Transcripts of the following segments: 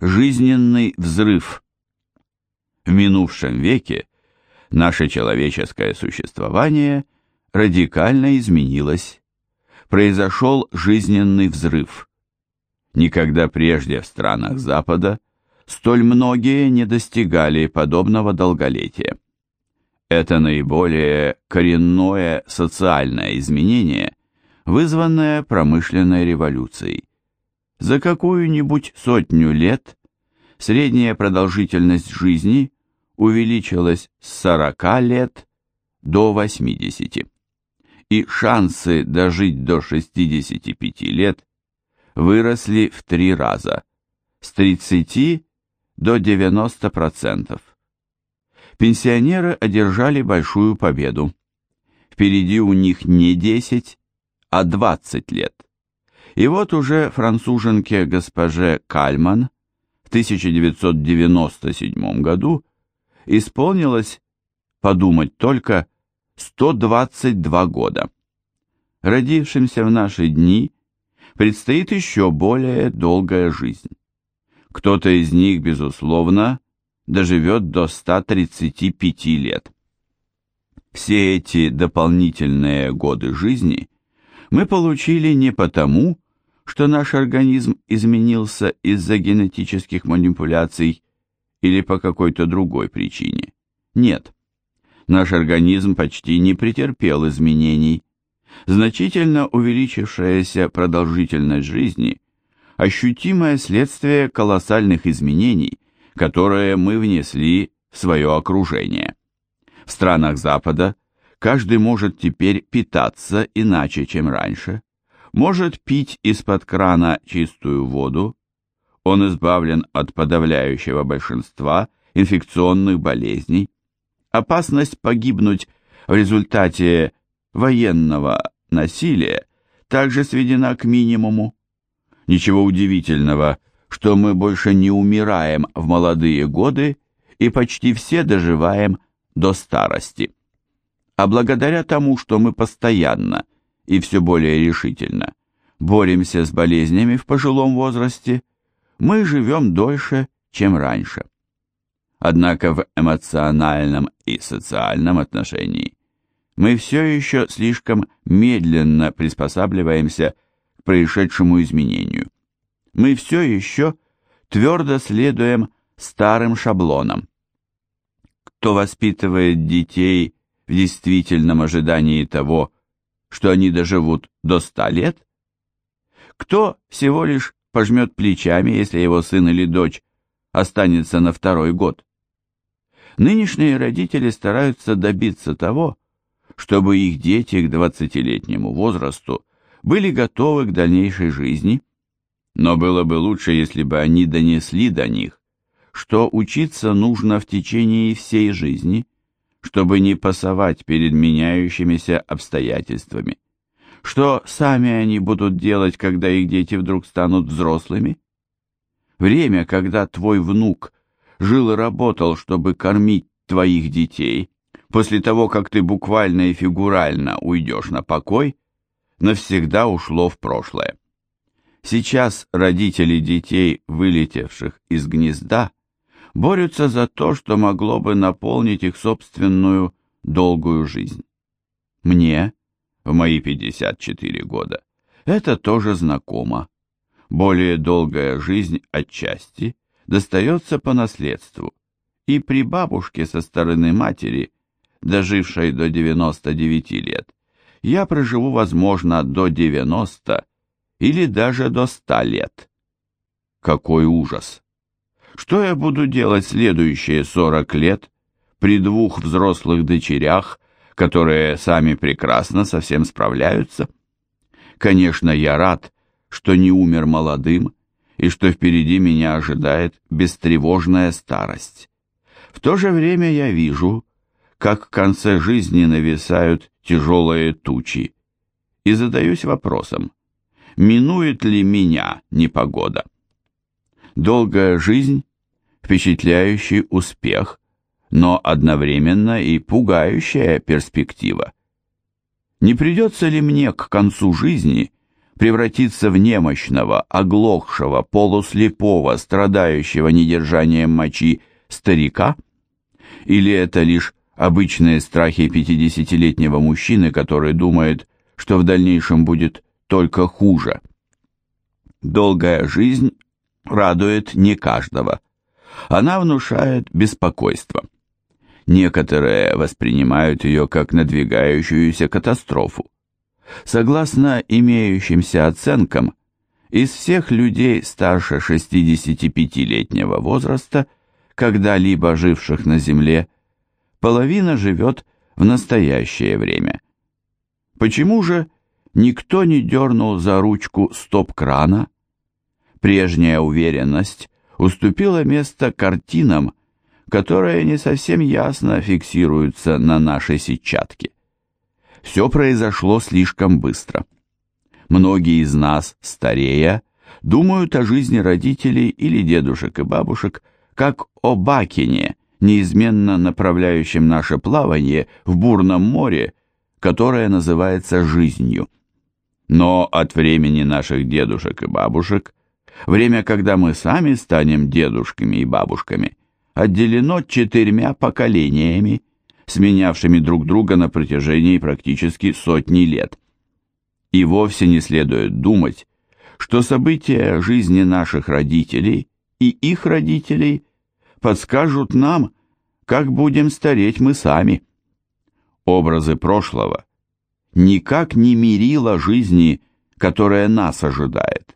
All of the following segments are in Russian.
Жизненный взрыв. В минувшем веке наше человеческое существование радикально изменилось. Произошел жизненный взрыв. Никогда прежде в странах Запада столь многие не достигали подобного долголетия. Это наиболее коренное социальное изменение, вызванное промышленной революцией. За какую-нибудь сотню лет средняя продолжительность жизни увеличилась с 40 лет до 80, и шансы дожить до 65 лет выросли в три раза, с 30 до 90%. Пенсионеры одержали большую победу. Впереди у них не 10, а 20 лет. И вот уже француженке госпоже Кальман в 1997 году исполнилось, подумать только, 122 года. Родившимся в наши дни предстоит еще более долгая жизнь. Кто-то из них, безусловно, доживет до 135 лет. Все эти дополнительные годы жизни мы получили не потому, что наш организм изменился из-за генетических манипуляций или по какой-то другой причине. Нет, наш организм почти не претерпел изменений. Значительно увеличившаяся продолжительность жизни – ощутимое следствие колоссальных изменений, которые мы внесли в свое окружение. В странах Запада каждый может теперь питаться иначе, чем раньше, может пить из-под крана чистую воду, он избавлен от подавляющего большинства инфекционных болезней, опасность погибнуть в результате военного насилия также сведена к минимуму. Ничего удивительного, что мы больше не умираем в молодые годы и почти все доживаем до старости. А благодаря тому, что мы постоянно – и все более решительно боремся с болезнями в пожилом возрасте, мы живем дольше, чем раньше. Однако в эмоциональном и социальном отношении мы все еще слишком медленно приспосабливаемся к происшедшему изменению. Мы все еще твердо следуем старым шаблонам. Кто воспитывает детей в действительном ожидании того, что они доживут до ста лет? Кто всего лишь пожмет плечами, если его сын или дочь останется на второй год? Нынешние родители стараются добиться того, чтобы их дети к двадцатилетнему возрасту были готовы к дальнейшей жизни, но было бы лучше, если бы они донесли до них, что учиться нужно в течение всей жизни – чтобы не пасовать перед меняющимися обстоятельствами. Что сами они будут делать, когда их дети вдруг станут взрослыми? Время, когда твой внук жил и работал, чтобы кормить твоих детей, после того, как ты буквально и фигурально уйдешь на покой, навсегда ушло в прошлое. Сейчас родители детей, вылетевших из гнезда, борются за то, что могло бы наполнить их собственную долгую жизнь. Мне, в мои 54 года, это тоже знакомо. Более долгая жизнь отчасти достается по наследству, и при бабушке со стороны матери, дожившей до 99 лет, я проживу, возможно, до 90 или даже до 100 лет. Какой ужас! Что я буду делать следующие 40 лет при двух взрослых дочерях, которые сами прекрасно со всем справляются? Конечно, я рад, что не умер молодым и что впереди меня ожидает бестревожная старость. В то же время я вижу, как в конце жизни нависают тяжелые тучи, и задаюсь вопросом, минует ли меня непогода? Долгая жизнь – впечатляющий успех, но одновременно и пугающая перспектива. Не придется ли мне к концу жизни превратиться в немощного, оглохшего, полуслепого, страдающего недержанием мочи старика? Или это лишь обычные страхи пятидесятилетнего мужчины, который думает, что в дальнейшем будет только хуже? Долгая жизнь радует не каждого. Она внушает беспокойство. Некоторые воспринимают ее как надвигающуюся катастрофу. Согласно имеющимся оценкам, из всех людей старше 65-летнего возраста, когда-либо живших на Земле, половина живет в настоящее время. Почему же никто не дернул за ручку стоп-крана? Прежняя уверенность уступила место картинам, которые не совсем ясно фиксируются на нашей сетчатке. Все произошло слишком быстро. Многие из нас, старея, думают о жизни родителей или дедушек и бабушек, как о Бакине, неизменно направляющем наше плавание в бурном море, которое называется жизнью. Но от времени наших дедушек и бабушек, время, когда мы сами станем дедушками и бабушками, отделено четырьмя поколениями, сменявшими друг друга на протяжении практически сотни лет. И вовсе не следует думать, что события жизни наших родителей и их родителей подскажут нам, как будем стареть мы сами. Образы прошлого никак не мерило жизни, которая нас ожидает.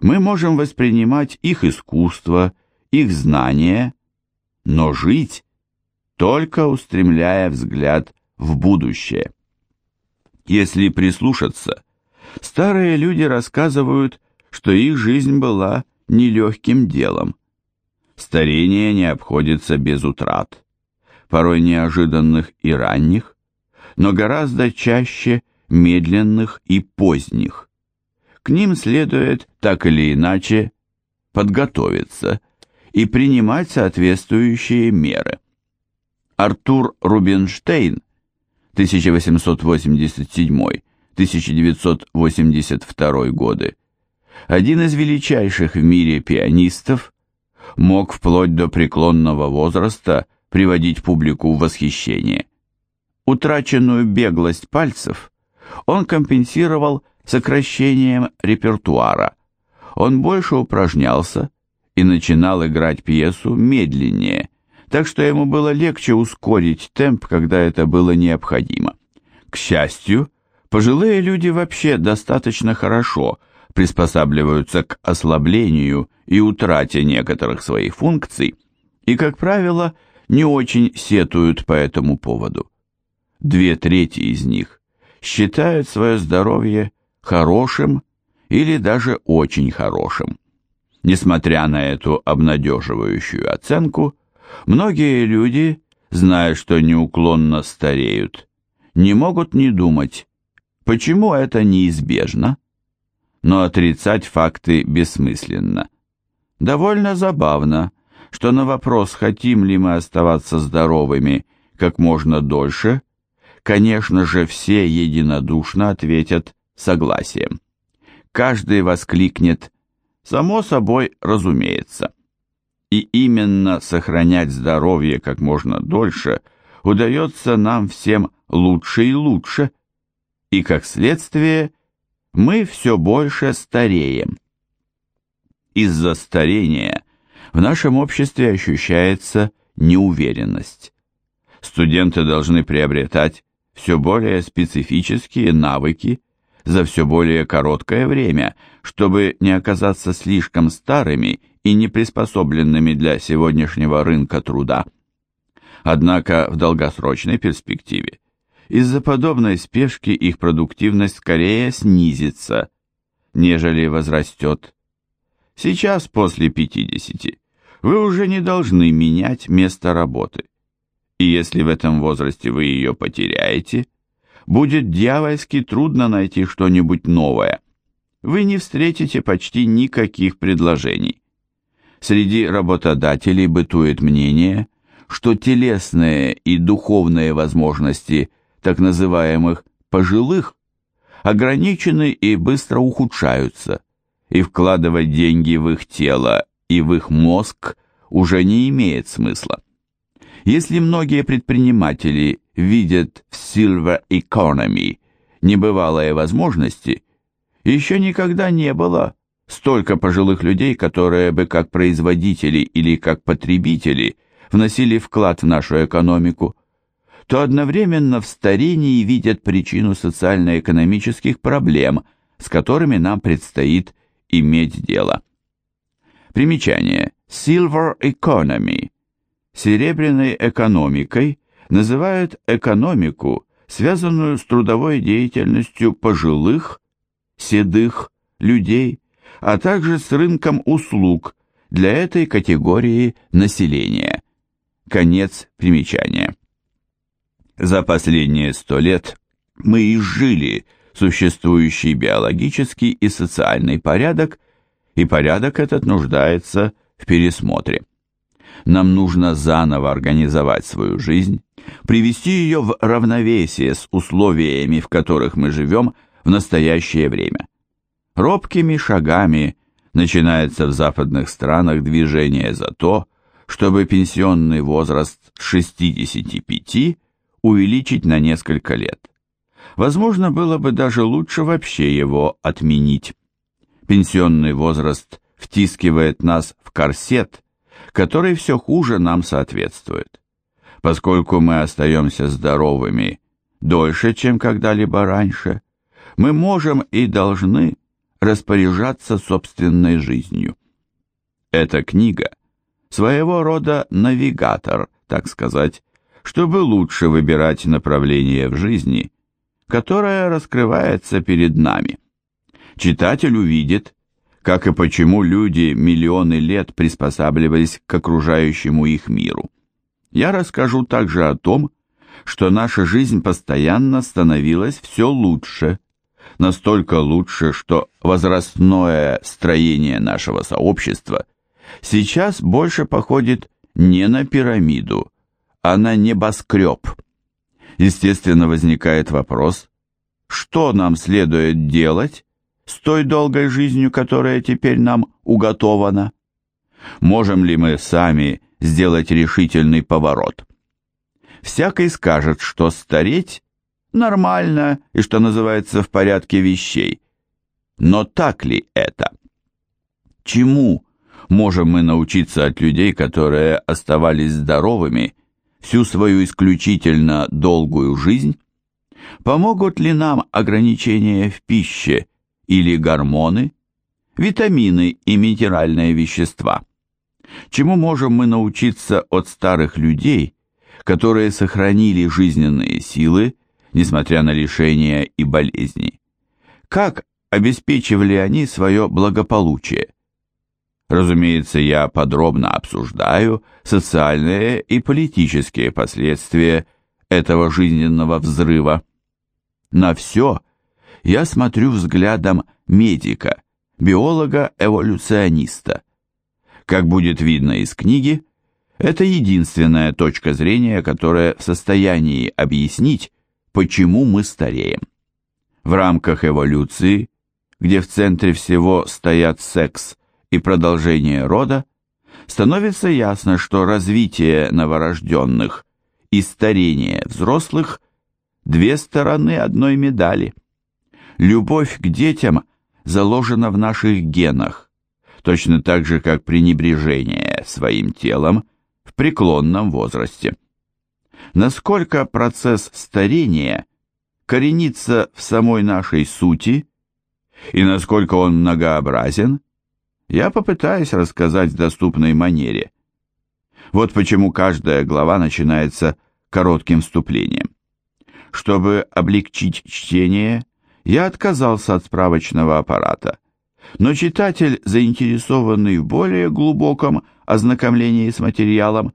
Мы можем воспринимать их искусство, их знания, но жить только устремляя взгляд в будущее. Если прислушаться, старые люди рассказывают, что их жизнь была нелегким делом. Старение не обходится без утрат, порой неожиданных и ранних, но гораздо чаще медленных и поздних. К ним следует, так или иначе, подготовиться и принимать соответствующие меры. Артур Рубинштейн 1887-1982 годы, один из величайших в мире пианистов, мог вплоть до преклонного возраста приводить публику в восхищение. Утраченную беглость пальцев он компенсировал сокращением репертуара. Он больше упражнялся и начинал играть пьесу медленнее, так что ему было легче ускорить темп, когда это было необходимо. К счастью, пожилые люди вообще достаточно хорошо приспосабливаются к ослаблению и утрате некоторых своих функций и, как правило, не очень сетуют по этому поводу. Две трети из них считают свое здоровье хорошим или даже очень хорошим. Несмотря на эту обнадеживающую оценку, Многие люди, зная, что неуклонно стареют, не могут не думать, почему это неизбежно, но отрицать факты бессмысленно. Довольно забавно, что на вопрос, хотим ли мы оставаться здоровыми как можно дольше, конечно же, все единодушно ответят согласием. Каждый воскликнет «Само собой, разумеется». И именно сохранять здоровье как можно дольше удается нам всем лучше и лучше. И как следствие, мы все больше стареем. Из-за старения в нашем обществе ощущается неуверенность. Студенты должны приобретать все более специфические навыки за все более короткое время, чтобы не оказаться слишком старыми и неприспособленными для сегодняшнего рынка труда. Однако в долгосрочной перспективе из-за подобной спешки их продуктивность скорее снизится, нежели возрастет. Сейчас, после 50, вы уже не должны менять место работы. И если в этом возрасте вы ее потеряете, будет дьявольски трудно найти что-нибудь новое. Вы не встретите почти никаких предложений. Среди работодателей бытует мнение, что телесные и духовные возможности так называемых пожилых ограничены и быстро ухудшаются, и вкладывать деньги в их тело и в их мозг уже не имеет смысла. Если многие предприниматели видят в Silver Economy небывалые возможности, еще никогда не было столько пожилых людей, которые бы как производители или как потребители вносили вклад в нашу экономику, то одновременно в старении видят причину социально-экономических проблем, с которыми нам предстоит иметь дело. Примечание. Silver Economy. Серебряной экономикой называют экономику, связанную с трудовой деятельностью пожилых, седых людей, а также с рынком услуг для этой категории населения. Конец примечания. За последние сто лет мы изжили существующий биологический и социальный порядок, и порядок этот нуждается в пересмотре. Нам нужно заново организовать свою жизнь, привести ее в равновесие с условиями, в которых мы живем в настоящее время. Робкими шагами начинается в западных странах движение за то, чтобы пенсионный возраст 65 увеличить на несколько лет. Возможно, было бы даже лучше вообще его отменить. Пенсионный возраст втискивает нас в корсет, который все хуже нам соответствует. Поскольку мы остаемся здоровыми дольше, чем когда-либо раньше, мы можем и должны распоряжаться собственной жизнью. Эта книга – своего рода навигатор, так сказать, чтобы лучше выбирать направление в жизни, которое раскрывается перед нами. Читатель увидит, как и почему люди миллионы лет приспосабливались к окружающему их миру. Я расскажу также о том, что наша жизнь постоянно становилась все лучше, настолько лучше, что возрастное строение нашего сообщества сейчас больше походит не на пирамиду, а на небоскреб. Естественно, возникает вопрос, что нам следует делать с той долгой жизнью, которая теперь нам уготована? Можем ли мы сами сделать решительный поворот? Всякий скажет, что стареть нормально и, что называется, в порядке вещей. Но так ли это? Чему можем мы научиться от людей, которые оставались здоровыми всю свою исключительно долгую жизнь? Помогут ли нам ограничения в пище или гормоны, витамины и минеральные вещества? Чему можем мы научиться от старых людей, которые сохранили жизненные силы, несмотря на лишения и болезни? Как обеспечивали они свое благополучие? Разумеется, я подробно обсуждаю социальные и политические последствия этого жизненного взрыва. На все я смотрю взглядом медика, биолога-эволюциониста. Как будет видно из книги, это единственная точка зрения, которая в состоянии объяснить, почему мы стареем. В рамках эволюции, где в центре всего стоят секс и продолжение рода, становится ясно, что развитие новорожденных и старение взрослых – две стороны одной медали. Любовь к детям заложена в наших генах, точно так же, как пренебрежение своим телом в преклонном возрасте. Насколько процесс старения коренится в самой нашей сути и насколько он многообразен – я попытаюсь рассказать в доступной манере. Вот почему каждая глава начинается коротким вступлением. Чтобы облегчить чтение, я отказался от справочного аппарата, но читатель, заинтересованный в более глубоком ознакомлении с материалом,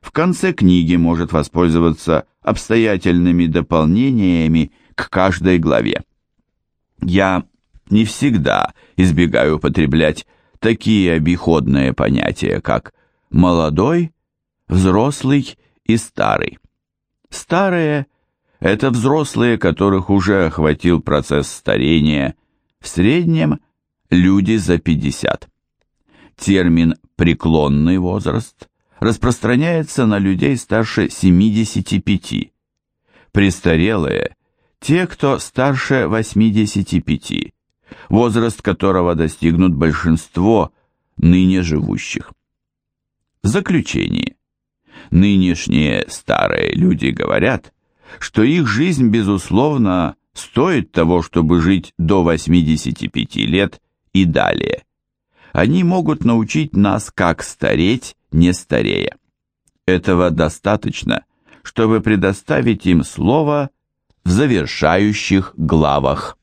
в конце книги может воспользоваться обстоятельными дополнениями к каждой главе. Я не всегда избегаю употреблять такие обиходные понятия, как «молодой», «взрослый» и «старый». Старые Это взрослые, которых уже охватил процесс старения, в среднем люди за 50. Термин «преклонный возраст» распространяется на людей старше 75. Престарелые – те, кто старше 85, возраст которого достигнут большинство ныне живущих. Заключение. Нынешние старые люди говорят, что их жизнь, безусловно, стоит того, чтобы жить до 85 лет и далее. Они могут научить нас, как стареть, не старея. Этого достаточно, чтобы предоставить им слово в завершающих главах.